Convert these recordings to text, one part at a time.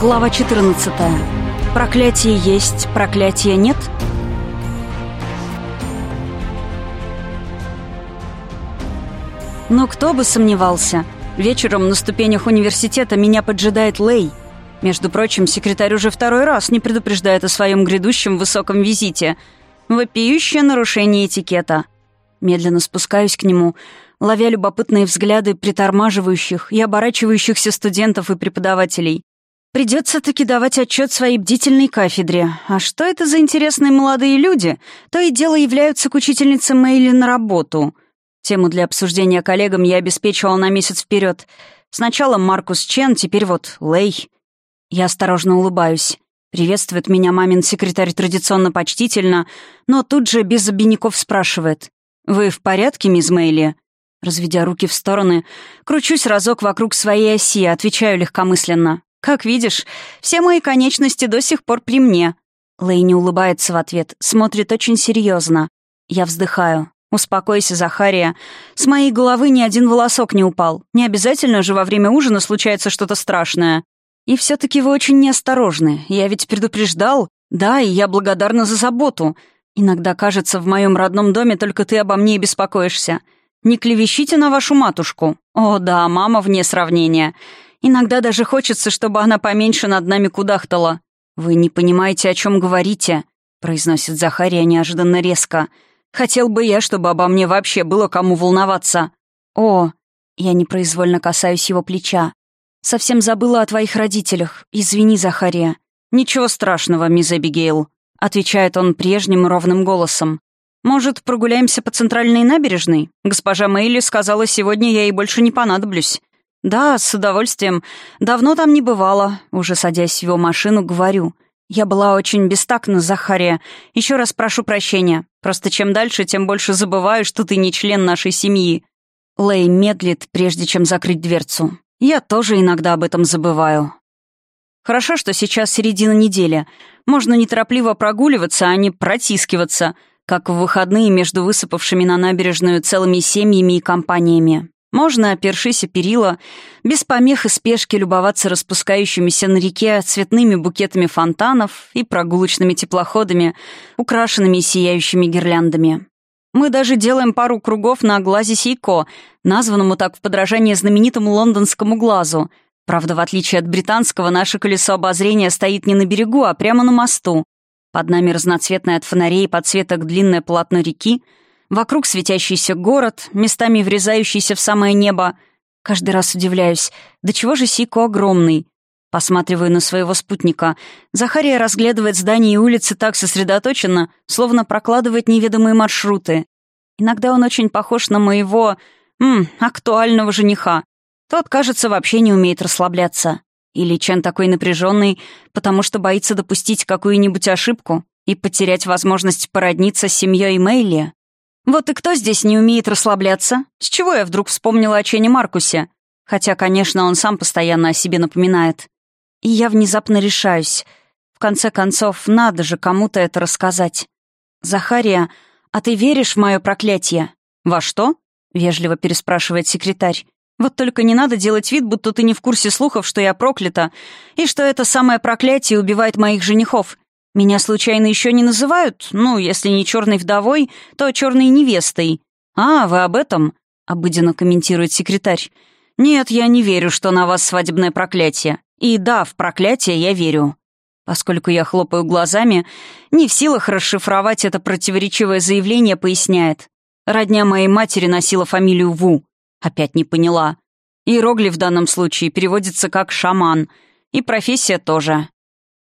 Глава 14. Проклятие есть, проклятие нет? Но кто бы сомневался. Вечером на ступенях университета меня поджидает Лей. Между прочим, секретарь уже второй раз не предупреждает о своем грядущем высоком визите. Вопиющее нарушение этикета. Медленно спускаюсь к нему, ловя любопытные взгляды притормаживающих и оборачивающихся студентов и преподавателей. Придется таки давать отчет своей бдительной кафедре. А что это за интересные молодые люди? То и дело являются к учительнице Мэйли на работу. Тему для обсуждения коллегам я обеспечивала на месяц вперед. Сначала Маркус Чен, теперь вот Лей. Я осторожно улыбаюсь. Приветствует меня мамин секретарь традиционно почтительно, но тут же без обиняков спрашивает. «Вы в порядке, мисс Мэйли?» Разведя руки в стороны, кручусь разок вокруг своей оси, отвечаю легкомысленно. «Как видишь, все мои конечности до сих пор при мне». Лейни улыбается в ответ, смотрит очень серьезно. Я вздыхаю. «Успокойся, Захария. С моей головы ни один волосок не упал. Не обязательно же во время ужина случается что-то страшное. И все-таки вы очень неосторожны. Я ведь предупреждал. Да, и я благодарна за заботу. Иногда кажется, в моем родном доме только ты обо мне и беспокоишься. Не клевещите на вашу матушку. О, да, мама вне сравнения. Иногда даже хочется, чтобы она поменьше над нами кудахтала. «Вы не понимаете, о чем говорите», — произносит Захария неожиданно резко. «Хотел бы я, чтобы обо мне вообще было кому волноваться». «О!» — я непроизвольно касаюсь его плеча. «Совсем забыла о твоих родителях. Извини, Захария». «Ничего страшного, мисс Эбигейл», — отвечает он прежним ровным голосом. «Может, прогуляемся по центральной набережной? Госпожа Мэйли сказала, сегодня я ей больше не понадоблюсь». «Да, с удовольствием. Давно там не бывало». Уже садясь в его машину, говорю. «Я была очень бестактна, Захария. Еще раз прошу прощения. Просто чем дальше, тем больше забываю, что ты не член нашей семьи». Лэй медлит, прежде чем закрыть дверцу. «Я тоже иногда об этом забываю». Хорошо, что сейчас середина недели. Можно неторопливо прогуливаться, а не протискиваться, как в выходные между высыпавшими на набережную целыми семьями и компаниями. Можно, опершись о перила, без помех и спешки любоваться распускающимися на реке цветными букетами фонтанов и прогулочными теплоходами, украшенными сияющими гирляндами. Мы даже делаем пару кругов на глазе Сейко, названному так в подражание знаменитому лондонскому глазу. Правда, в отличие от британского, наше колесо обозрения стоит не на берегу, а прямо на мосту. Под нами разноцветное от фонарей и подсветок длинное полотно реки — Вокруг светящийся город, местами врезающийся в самое небо. Каждый раз удивляюсь, до чего же Сико огромный. Посматриваю на своего спутника. Захария разглядывает здания и улицы так сосредоточенно, словно прокладывает неведомые маршруты. Иногда он очень похож на моего... М, актуального жениха. Тот, кажется, вообще не умеет расслабляться. Или Чен такой напряженный, потому что боится допустить какую-нибудь ошибку и потерять возможность породниться с семьей Мэйли. Вот и кто здесь не умеет расслабляться? С чего я вдруг вспомнила о Чене Маркусе? Хотя, конечно, он сам постоянно о себе напоминает. И я внезапно решаюсь. В конце концов, надо же кому-то это рассказать. «Захария, а ты веришь в мое проклятие?» «Во что?» — вежливо переспрашивает секретарь. «Вот только не надо делать вид, будто ты не в курсе слухов, что я проклята, и что это самое проклятие убивает моих женихов. Меня случайно еще не называют? Ну, если не черной вдовой, то черной невестой. А, вы об этом? Обыденно комментирует секретарь. Нет, я не верю, что на вас свадебное проклятие. И да, в проклятие я верю. Поскольку я хлопаю глазами, не в силах расшифровать это противоречивое заявление, поясняет. Родня моей матери носила фамилию Ву. Опять не поняла. Иероглиф в данном случае переводится как «шаман». И профессия тоже.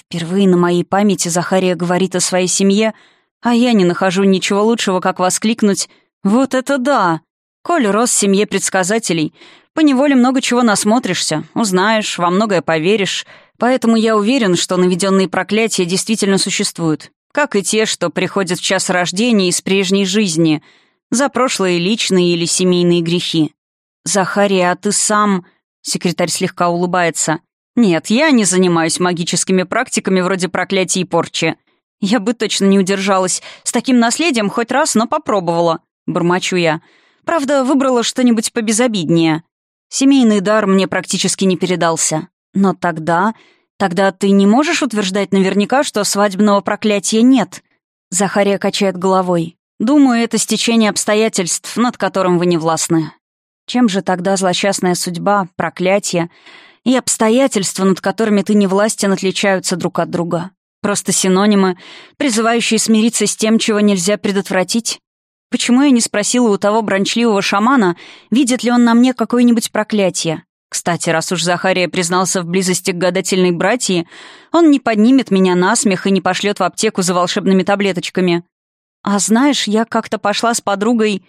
Впервые на моей памяти Захария говорит о своей семье, а я не нахожу ничего лучшего, как воскликнуть «Вот это да!» Коль рос в семье предсказателей, поневоле много чего насмотришься, узнаешь, во многое поверишь, поэтому я уверен, что наведенные проклятия действительно существуют, как и те, что приходят в час рождения из прежней жизни, за прошлые личные или семейные грехи. «Захария, а ты сам...» — секретарь слегка улыбается. Нет, я не занимаюсь магическими практиками вроде проклятий и порчи. Я бы точно не удержалась. С таким наследием хоть раз, но попробовала. Бормочу я. Правда, выбрала что-нибудь побезобиднее. Семейный дар мне практически не передался. Но тогда Тогда ты не можешь утверждать наверняка, что свадебного проклятия нет. Захария качает головой. Думаю, это стечение обстоятельств, над которым вы не властны. Чем же тогда злосчастная судьба, проклятие и обстоятельства, над которыми ты не властен, отличаются друг от друга? Просто синонимы, призывающие смириться с тем, чего нельзя предотвратить? Почему я не спросила у того брончливого шамана, видит ли он на мне какое-нибудь проклятие? Кстати, раз уж Захария признался в близости к гадательной братьи, он не поднимет меня на смех и не пошлет в аптеку за волшебными таблеточками. А знаешь, я как-то пошла с подругой,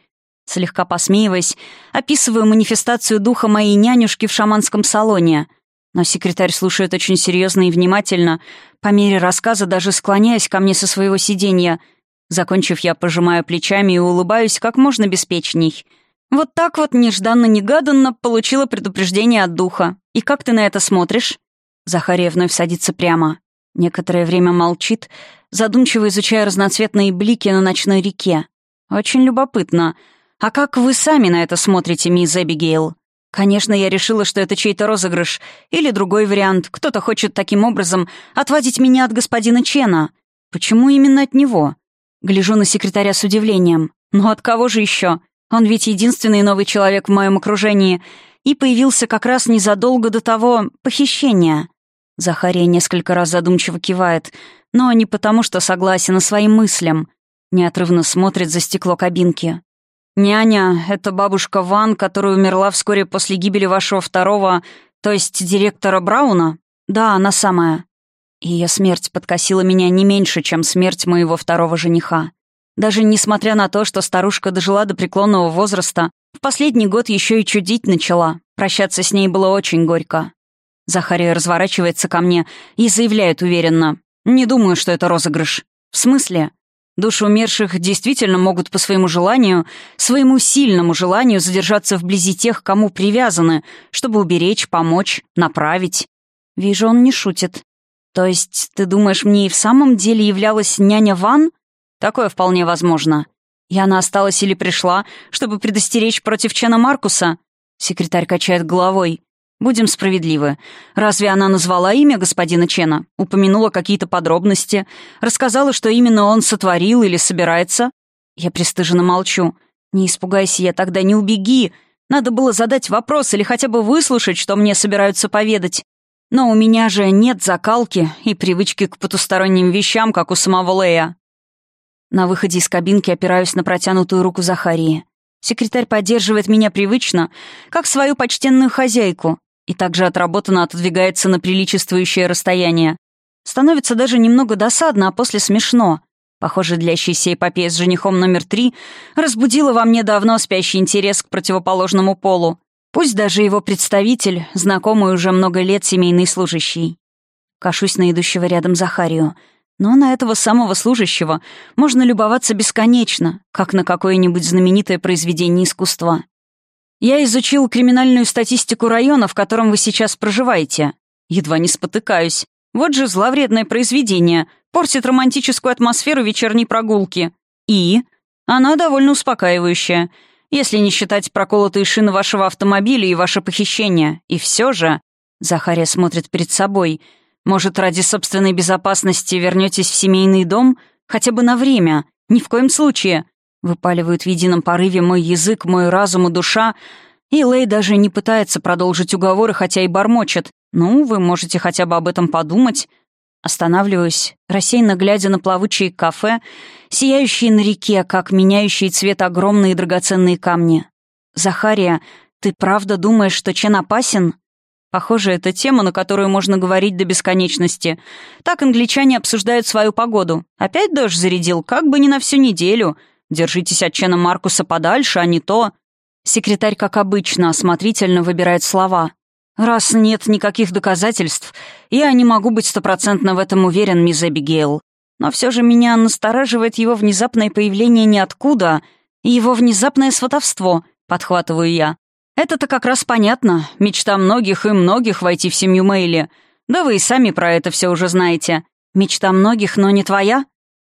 слегка посмеиваясь, описываю манифестацию духа моей нянюшки в шаманском салоне. Но секретарь слушает очень серьезно и внимательно, по мере рассказа даже склоняясь ко мне со своего сиденья. Закончив, я пожимаю плечами и улыбаюсь как можно беспечней — вот так вот нежданно-негаданно получила предупреждение от духа. И как ты на это смотришь?» Захария вновь садится прямо. Некоторое время молчит, задумчиво изучая разноцветные блики на ночной реке. «Очень любопытно. А как вы сами на это смотрите, мисс Эбигейл?» Конечно, я решила, что это чей-то розыгрыш. Или другой вариант. Кто-то хочет таким образом отводить меня от господина Чена. Почему именно от него? Гляжу на секретаря с удивлением. Ну от кого же еще? Он ведь единственный новый человек в моем окружении и появился как раз незадолго до того похищения. Захария несколько раз задумчиво кивает, но не потому, что согласен, а своим мыслям. Неотрывно смотрит за стекло кабинки. «Няня — это бабушка Ван, которая умерла вскоре после гибели вашего второго, то есть директора Брауна? Да, она самая. Ее смерть подкосила меня не меньше, чем смерть моего второго жениха. Даже несмотря на то, что старушка дожила до преклонного возраста, в последний год еще и чудить начала. Прощаться с ней было очень горько. Захария разворачивается ко мне и заявляет уверенно. «Не думаю, что это розыгрыш». «В смысле?» Души умерших действительно могут по своему желанию, своему сильному желанию задержаться вблизи тех, кому привязаны, чтобы уберечь, помочь, направить. Вижу, он не шутит. То есть, ты думаешь, мне и в самом деле являлась няня Ван? Такое вполне возможно. И она осталась или пришла, чтобы предостеречь против Чена Маркуса? Секретарь качает головой. Будем справедливы. Разве она назвала имя господина Чена? Упомянула какие-то подробности? Рассказала, что именно он сотворил или собирается? Я пристыженно молчу. Не испугайся я тогда, не убеги. Надо было задать вопрос или хотя бы выслушать, что мне собираются поведать. Но у меня же нет закалки и привычки к потусторонним вещам, как у самого Лея. На выходе из кабинки опираюсь на протянутую руку Захарии. Секретарь поддерживает меня привычно, как свою почтенную хозяйку, и также отработанно отодвигается на приличествующее расстояние. Становится даже немного досадно, а после смешно. Похоже, длящаяся эпопея с женихом номер три разбудила во мне давно спящий интерес к противоположному полу. Пусть даже его представитель, знакомый уже много лет семейный служащий. Кашусь на идущего рядом Захарию — но на этого самого служащего можно любоваться бесконечно, как на какое-нибудь знаменитое произведение искусства. Я изучил криминальную статистику района, в котором вы сейчас проживаете. Едва не спотыкаюсь. Вот же зловредное произведение. Портит романтическую атмосферу вечерней прогулки. И? Она довольно успокаивающая. Если не считать проколотые шины вашего автомобиля и ваше похищение. И все же... Захария смотрит перед собой — может, ради собственной безопасности вернетесь в семейный дом? Хотя бы на время. Ни в коем случае. Выпаливают в едином порыве мой язык, мой разум и душа. И Лей даже не пытается продолжить уговоры, хотя и бормочет. «Ну, вы можете хотя бы об этом подумать». Останавливаюсь, рассеянно глядя на плавучие кафе, сияющие на реке, как меняющие цвет огромные драгоценные камни. «Захария, ты правда думаешь, что Чен опасен?» Похоже, это тема, на которую можно говорить до бесконечности. Так англичане обсуждают свою погоду. Опять дождь зарядил, как бы не на всю неделю. Держитесь от Чена Маркуса подальше, а не то... Секретарь, как обычно, осмотрительно выбирает слова. «Раз нет никаких доказательств, я не могу быть стопроцентно в этом уверен, мисс Эбигейл. Но все же меня настораживает его внезапное появление ниоткуда и его внезапное сватовство», — подхватываю я. Это-то как раз понятно. Мечта многих и многих войти в семью Мэйли. Да вы и сами про это все уже знаете. Мечта многих, но не твоя?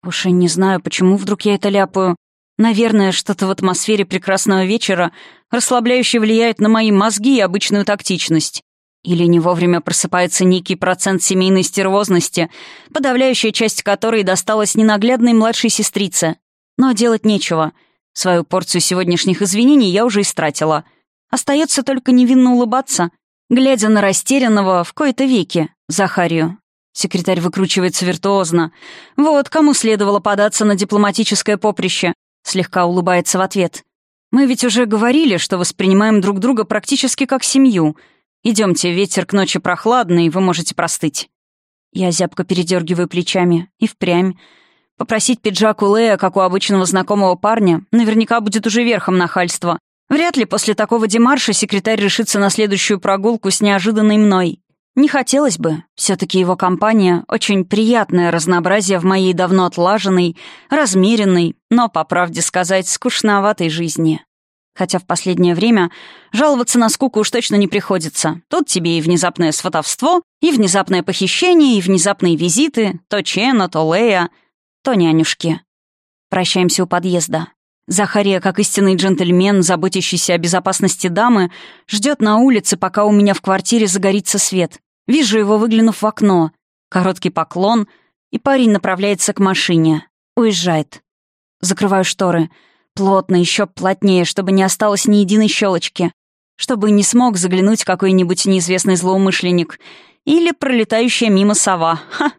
Уж и не знаю, почему вдруг я это ляпаю. Наверное, что-то в атмосфере прекрасного вечера расслабляюще влияет на мои мозги и обычную тактичность. Или не вовремя просыпается некий процент семейной стервозности, подавляющая часть которой досталась ненаглядной младшей сестрице. Но делать нечего. Свою порцию сегодняшних извинений я уже истратила. Остается только невинно улыбаться, глядя на растерянного в кои-то веки Захарию. Секретарь выкручивается виртуозно. Вот кому следовало податься на дипломатическое поприще. Слегка улыбается в ответ. Мы ведь уже говорили, что воспринимаем друг друга практически как семью. Идемте, ветер к ночи прохладный, вы можете простыть. Я зябко передергиваю плечами. И впрямь. Попросить пиджак у Лея, как у обычного знакомого парня, наверняка будет уже верхом нахальства. Вряд ли после такого демарша секретарь решится на следующую прогулку с неожиданной мной. Не хотелось бы. Все-таки его компания — очень приятное разнообразие в моей давно отлаженной, размеренной, но, по правде сказать, скучноватой жизни. Хотя в последнее время жаловаться на скуку уж точно не приходится. Тут тебе и внезапное сватовство, и внезапное похищение, и внезапные визиты, то Чена, то Лея, то нянюшки. Прощаемся у подъезда. Захария, как истинный джентльмен, заботящийся о безопасности дамы, ждет на улице, пока у меня в квартире загорится свет. Вижу его, выглянув в окно. Короткий поклон, и парень направляется к машине. Уезжает. Закрываю шторы. Плотно, еще плотнее, чтобы не осталось ни единой щелочки. Чтобы не смог заглянуть какой-нибудь неизвестный злоумышленник. Или пролетающая мимо сова. Ха!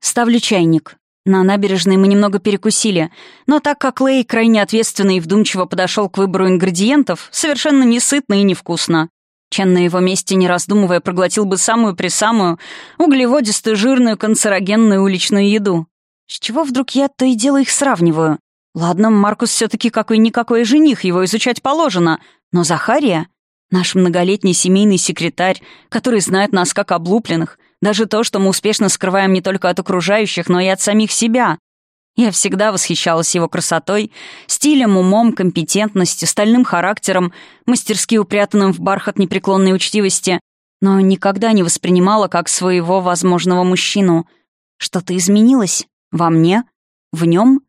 Ставлю чайник. На набережной мы немного перекусили, но так как Лей крайне ответственно и вдумчиво подошел к выбору ингредиентов, совершенно несытно и невкусно. Чен на его месте, не раздумывая, проглотил бы самую-присамую, углеводистую, жирную, канцерогенную уличную еду. С чего вдруг я то и дело их сравниваю? Ладно, Маркус все-таки какой-никакой жених, его изучать положено. Но Захария — наш многолетний семейный секретарь, который знает нас как облупленных, даже то, что мы успешно скрываем не только от окружающих, но и от самих себя. Я всегда восхищалась его красотой, стилем, умом, компетентностью, стальным характером, мастерски упрятанным в бархат непреклонной учтивости, но никогда не воспринимала как своего возможного мужчину. Что-то изменилось? Во мне? В нем?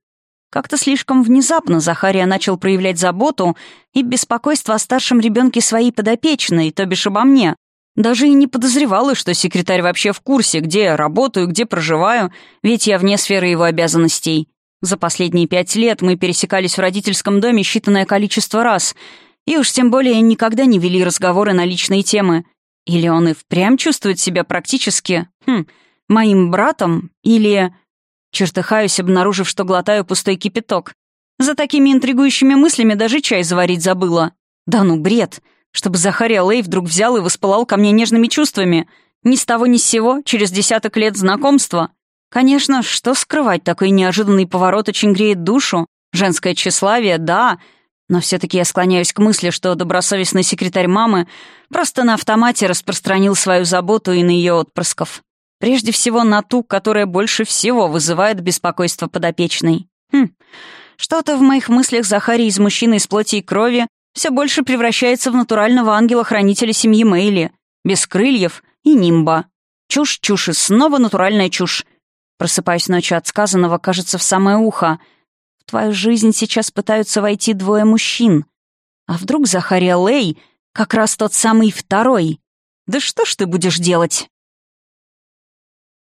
Как-то слишком внезапно Захария начал проявлять заботу и беспокойство о старшем ребенке своей подопечной, то бишь обо мне. Даже и не подозревала, что секретарь вообще в курсе, где я работаю, где проживаю, ведь я вне сферы его обязанностей. За последние пять лет мы пересекались в родительском доме считанное количество раз, и уж тем более никогда не вели разговоры на личные темы. Или он и впрямь чувствует себя практически, хм, моим братом, или... Чертыхаюсь, обнаружив, что глотаю пустой кипяток. За такими интригующими мыслями даже чай заварить забыла. Да ну, бред чтобы Захария Лей вдруг взял и воспылал ко мне нежными чувствами. Ни с того ни с сего, через десяток лет знакомства. Конечно, что скрывать, такой неожиданный поворот очень греет душу. Женское тщеславие, да, но все-таки я склоняюсь к мысли, что добросовестный секретарь мамы просто на автомате распространил свою заботу и на ее отпрысков. Прежде всего на ту, которая больше всего вызывает беспокойство подопечной. Хм, что-то в моих мыслях Захарий из мужчины из плоти и крови все больше превращается в натурального ангела-хранителя семьи Мейли, без крыльев и нимба. Чушь, чушь и снова натуральная чушь. Просыпаюсь ночью от сказанного, кажется, в самое ухо. В твою жизнь сейчас пытаются войти двое мужчин. А вдруг Захария Лей как раз тот самый второй? Да что ж ты будешь делать?